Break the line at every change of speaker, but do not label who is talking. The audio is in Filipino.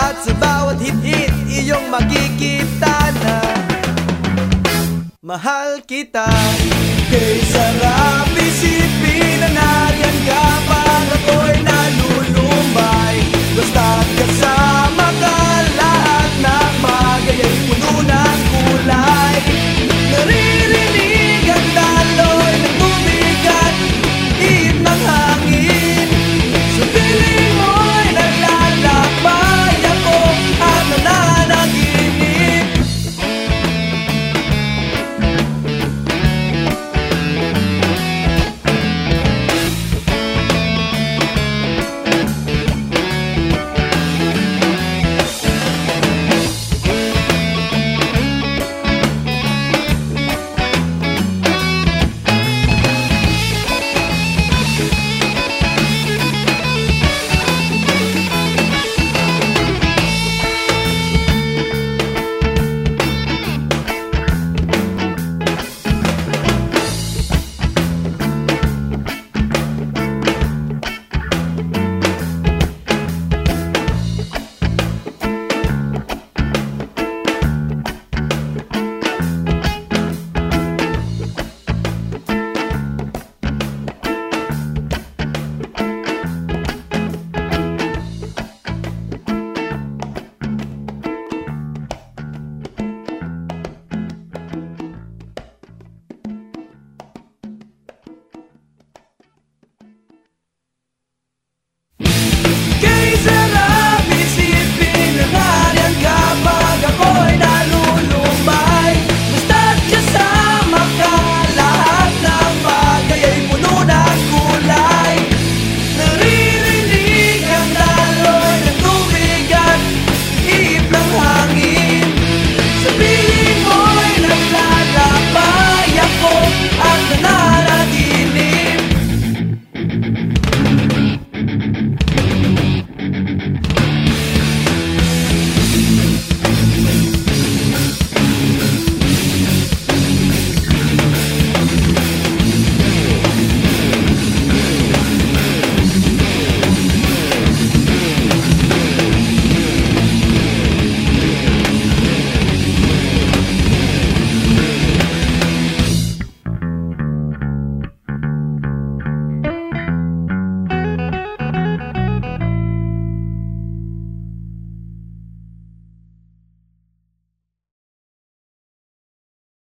At sa bawat hit-hit, iyong makikita na Mahal kita. Kay sarap